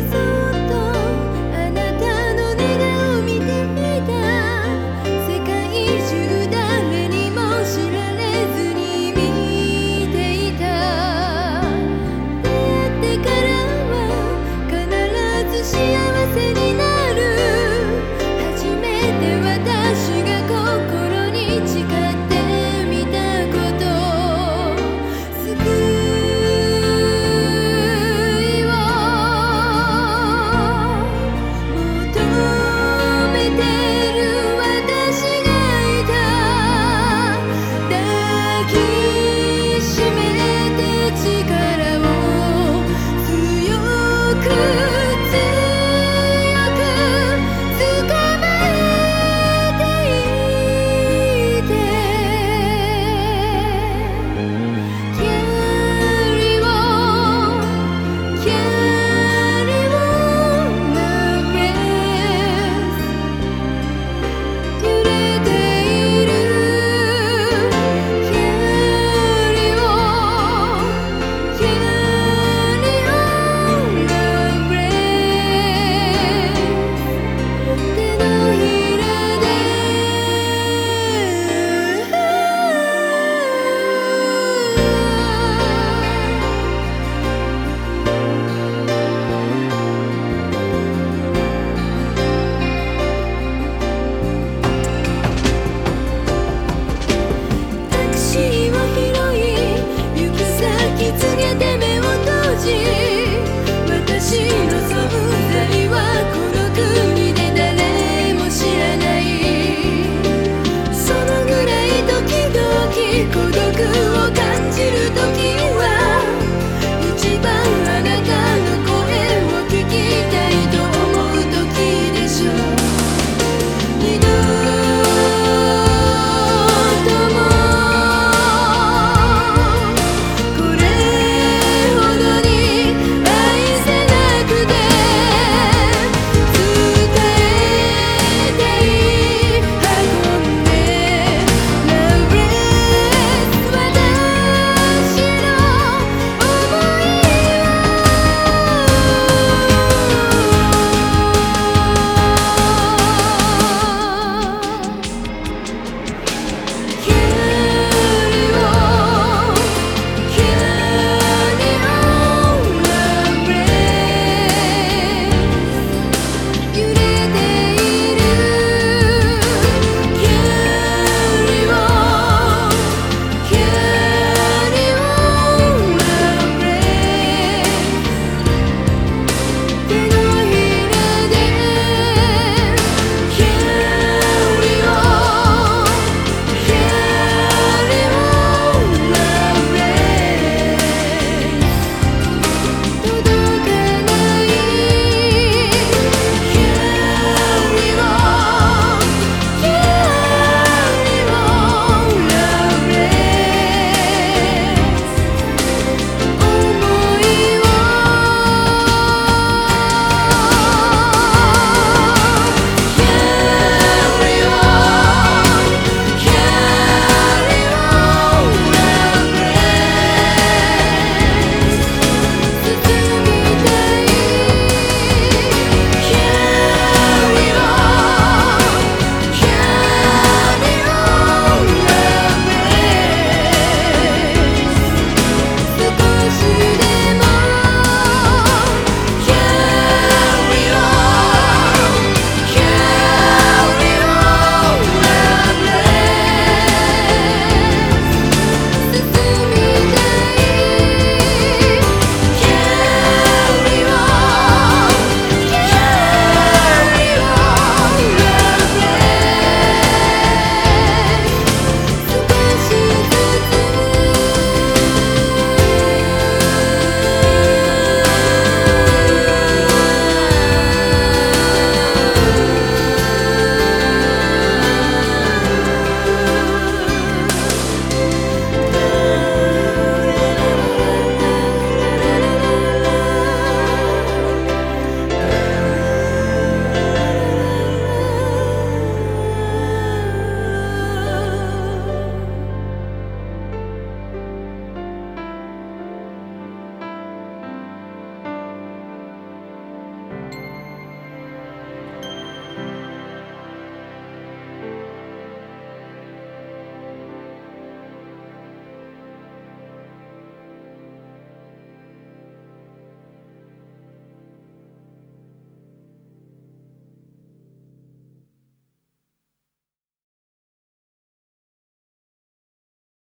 through. you.